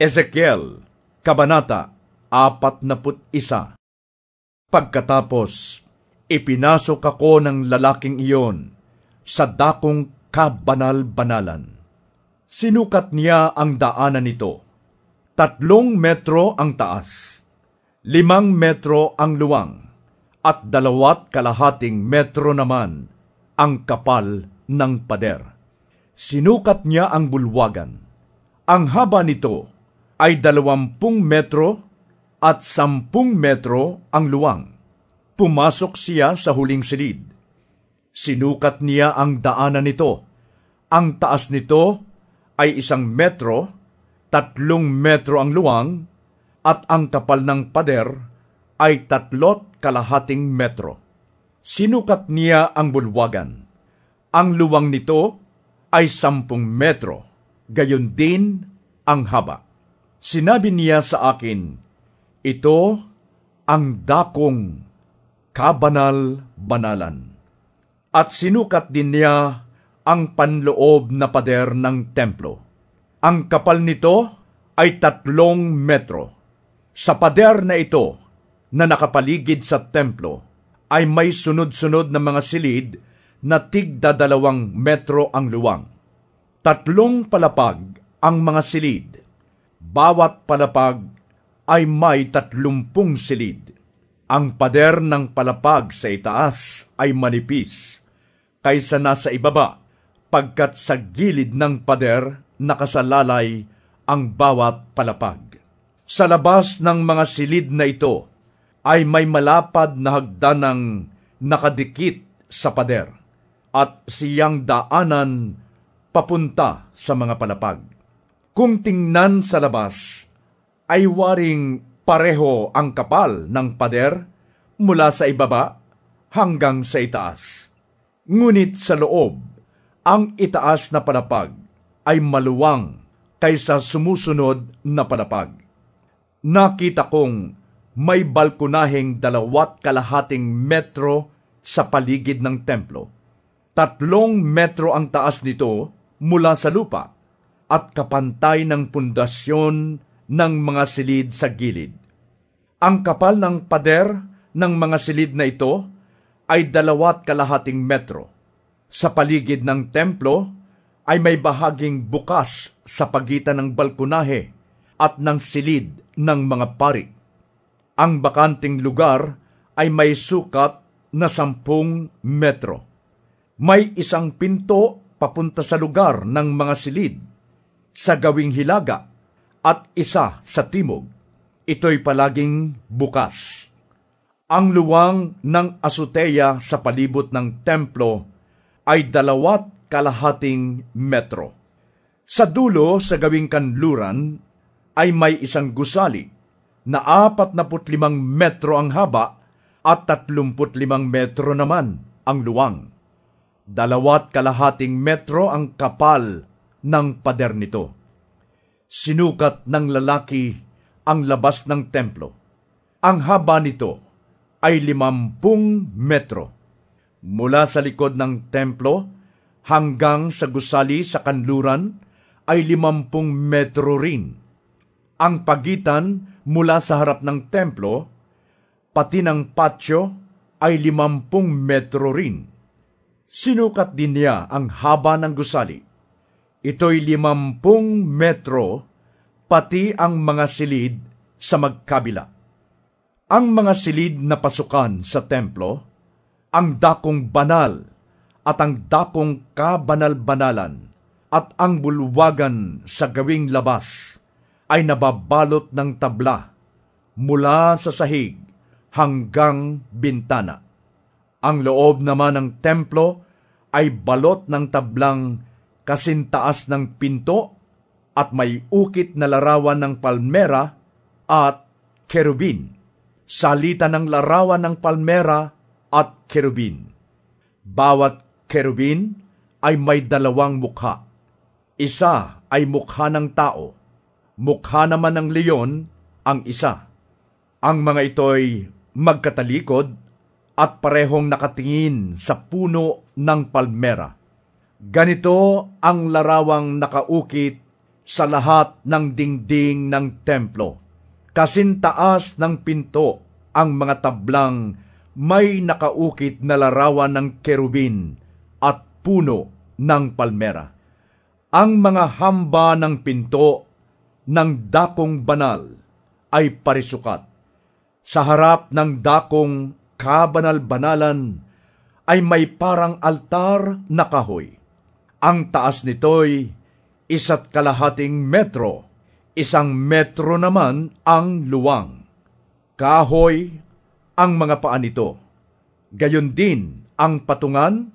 Ezekiel, Kabanata 41 Pagkatapos, ipinasok ako ng lalaking iyon sa dakong kabanal-banalan. Sinukat niya ang daanan nito. Tatlong metro ang taas, limang metro ang luwang, at dalawat kalahating metro naman ang kapal ng pader. Sinukat niya ang bulwagan. Ang haba nito ay dalawampung metro at sampung metro ang luwang. Pumasok siya sa huling silid. Sinukat niya ang daanan nito. Ang taas nito ay isang metro, tatlong metro ang luwang, at ang kapal ng pader ay tatlot kalahating metro. Sinukat niya ang bulwagan. Ang luwang nito ay sampung metro, gayon din ang haba. Sinabi niya sa akin, Ito ang dakong kabanal-banalan. At sinukat din niya ang panloob na pader ng templo. Ang kapal nito ay tatlong metro. Sa pader na ito, na nakapaligid sa templo, ay may sunod-sunod na mga silid na tigda dalawang metro ang luwang. Tatlong palapag ang mga silid bawat palapag ay may tatlumpung silid. Ang pader ng palapag sa itaas ay manipis, kaysa nasa ibaba, pagkat sa gilid ng pader nakasalalay ang bawat palapag. Sa labas ng mga silid na ito ay may malapad na hagdanang nakadikit sa pader at siyang daanan papunta sa mga palapag kung tingnan sa labas, ay waring pareho ang kapal ng pader mula sa ibaba hanggang sa itaas. Ngunit sa loob, ang itaas na palapag ay maluwang kaysa sumusunod na palapag. Nakita kong may balkonaheng dalawat kalahating metro sa paligid ng templo. Tatlong metro ang taas nito mula sa lupa at kapantay ng pundasyon ng mga silid sa gilid. Ang kapal ng pader ng mga silid na ito ay dalawat kalahating metro. Sa paligid ng templo ay may bahaging bukas sa pagitan ng balkonahe at ng silid ng mga pari. Ang bakanting lugar ay may sukat na sampung metro. May isang pinto papunta sa lugar ng mga silid sa gawing hilaga at isa sa timog. Ito'y palaging bukas. Ang luwang ng asuteya sa palibot ng templo ay dalawat kalahating metro. Sa dulo sa gawing kanluran ay may isang gusali na apat na putlimang metro ang haba at tatlumput limang metro naman ang luwang. Dalawat kalahating metro ang kapal ng pader nito. Sinukat ng lalaki ang labas ng templo. Ang haba nito ay limampung metro. Mula sa likod ng templo hanggang sa gusali sa kanluran ay limampung metro rin. Ang pagitan mula sa harap ng templo, pati ng patio, ay limampung metro rin. Sinukat din niya ang haba ng gusali Ito'y limampung metro, pati ang mga silid sa magkabila. Ang mga silid na pasukan sa templo, ang dakong banal at ang dakong kabanal-banalan at ang bulwagan sa gawing labas ay nababalot ng tabla mula sa sahig hanggang bintana. Ang loob naman ng templo ay balot ng tablang kasintaas ng pinto at may ukit na larawan ng palmera at kerubin. Salita ng larawan ng palmera at kerubin. Bawat kerubin ay may dalawang mukha. Isa ay mukha ng tao, mukha naman ng leyon ang isa. Ang mga ito'y magkatalikod at parehong nakatingin sa puno ng palmera Ganito ang larawang nakaukit sa lahat ng dingding ng templo. Kasintaas ng pinto ang mga tablang may nakaukit na larawan ng kerubin at puno ng palmera. Ang mga hamba ng pinto ng dakong banal ay parisukat. Sa harap ng dakong kabanal-banalan ay may parang altar na kahoy. Ang taas nito'y isa't kalahating metro, isang metro naman ang luwang. Kahoy ang mga paa nito, gayon din ang patungan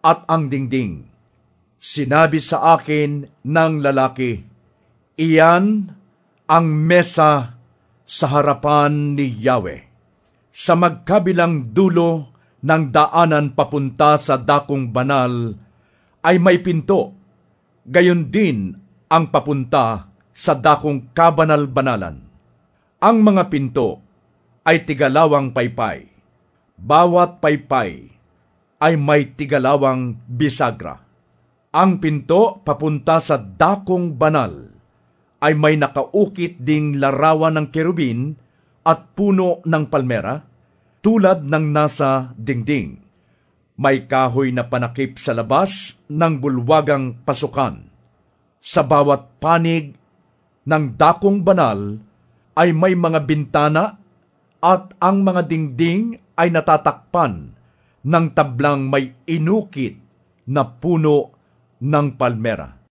at ang dingding Sinabi sa akin ng lalaki, Iyan ang mesa sa harapan ni Yahweh. Sa magkabilang dulo ng daanan papunta sa dakong banal ay may pinto, gayon din ang papunta sa dakong kabanal-banalan. Ang mga pinto ay tigalawang paypay. Bawat paypay ay may tigalawang bisagra ang pinto papunta sa dakong banal ay may nakaukit ding larawan ng kerubin at puno ng palmera, tulad ng nasa dingding. May kahoy na panakip sa labas ng bulwagang pasukan. Sa bawat panig ng dakong banal ay may mga bintana at ang mga dingding ay natatakpan ng tablang may inukit na puno ng palmera.